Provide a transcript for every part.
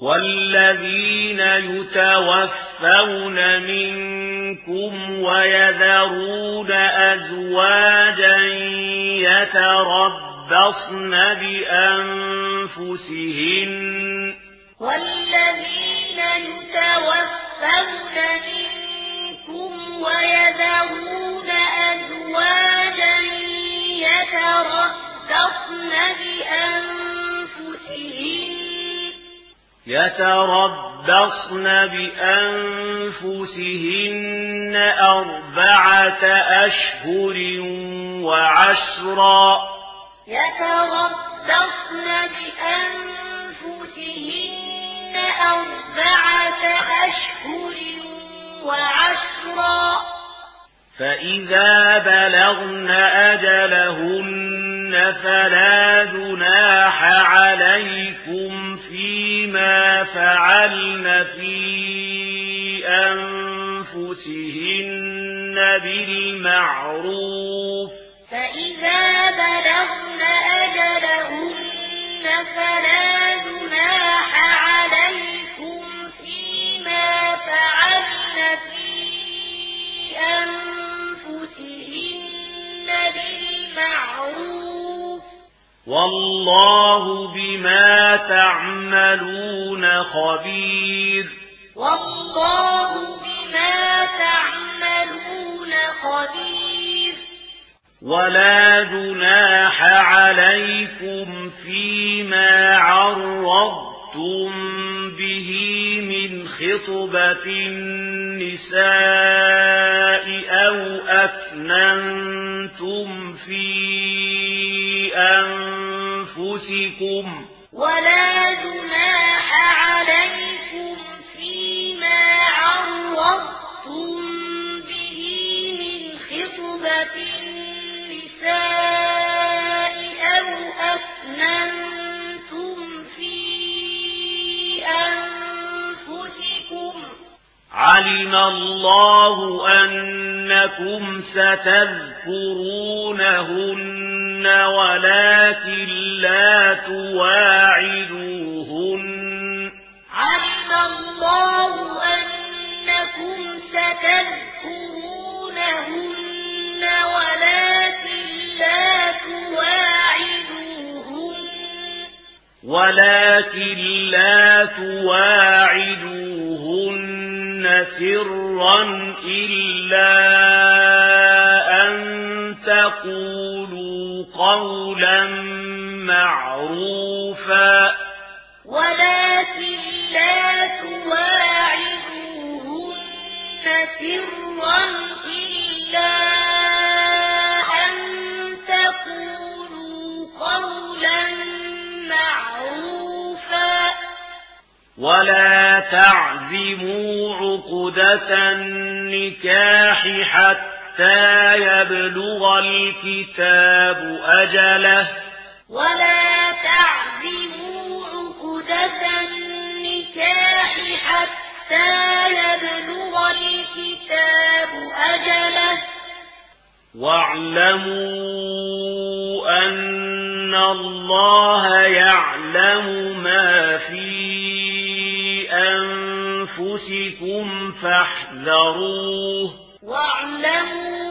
والذين يتوفون منكم ويذرون أزواجا يتربصن بأنفسهن يتربصن بأنفسهن أربعة أشهر وعشرا. يتربصن بأنفسهن أربعة أشهر وعشرا. فإذا بلغن أجلهن فلا بما فعلن في أنفسهن بالمعروف فإذا بلغن أجلهن فلا تعملون خبير والله بما تعملون خبير ولا جناح عليكم فيما عرضتم به من خطبة النساء أو أثننتم في أنفسكم ولا جناح عليكم فيما به من خطبة النساء أو أفننتم في أنفسكم علم الله أنكم ستذكرونهن ولكن لا تواجهون ولكن لا تواعدوهن سرا إلا أن تقولوا قولا معروفا ولكن لا تواعدوهن سرا إلا ولا تعزموا عقدة النكاح حتى يبلغ الكتاب أجله ولا تعزموا عقدة النكاح حتى يبلغ الكتاب أجله واعلموا أن الله يعلم ما فيه أنفسكم فاحذروه. واعلموا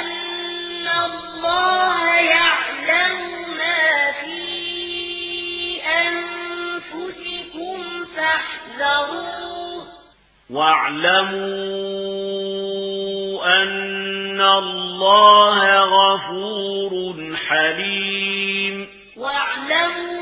أن الله يعلم ما في أنفسكم فاحذروه. واعلموا أن الله غفور حليم. واعلموا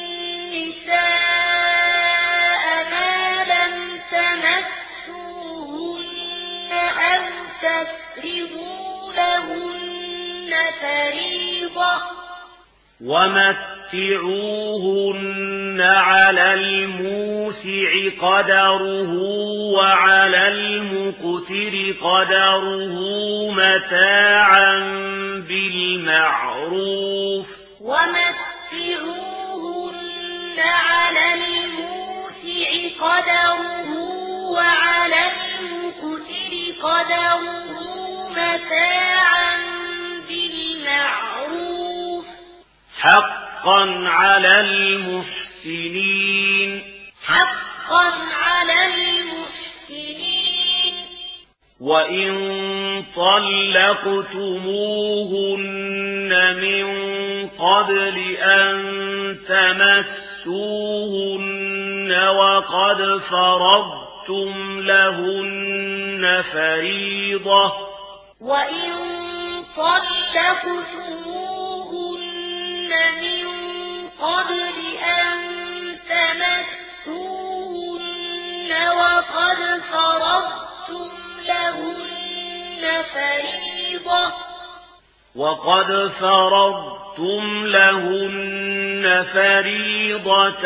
ومتعوهن على الموسع قدره وعلى المكتر قدره متاعا بالمعروف. ومتعوهن فعلى الموسع قدره وعلى المكتر قدره متاعا بالمعروف. حقا على المحسنين. حقا على المحسنين. وإن طلقتموهن من قبل أن تمس فَآتُوهُنَّ وَقَدْ فَرَضْتُمْ لَهُنَّ فَرِيضَةً وَإِن طَلَّقْتُمُوهُنَّ مِن قَبْلِ أَن تَمَسُّوهُنَّ وَقَدْ فَرَضْتُمْ لَهُنَّ فَرِيضَةً وَقَدْ فَرَضْتُمْ فرضتم لهن فريضة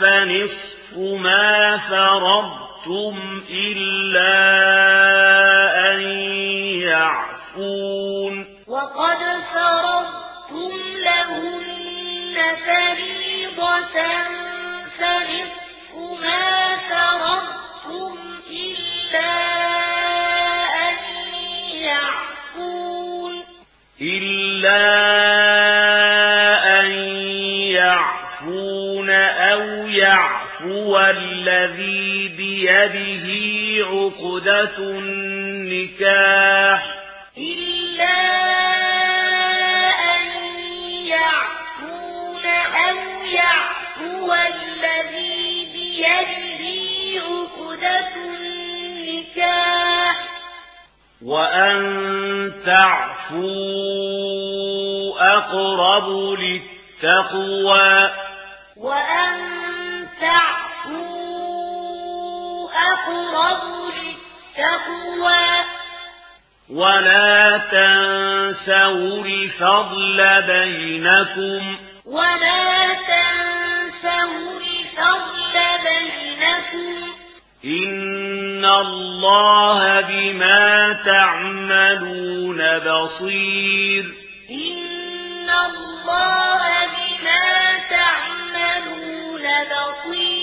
فنصف ما فرضتم إلا أن يعفون وقد فرضتم لهن فريضة هو الذي بيده عقدة النكاح. إلا أن يعفون أو يعفو الذي بيده عقدة النكاح. وأن تعفو أقرب للتقوى. وأن الصبر تقوى ولا تنسوا الفضل بينكم. ولا تنسوا الفضل بينكم. إن الله بما تعملون بصير. إن الله بما تعملون بصير.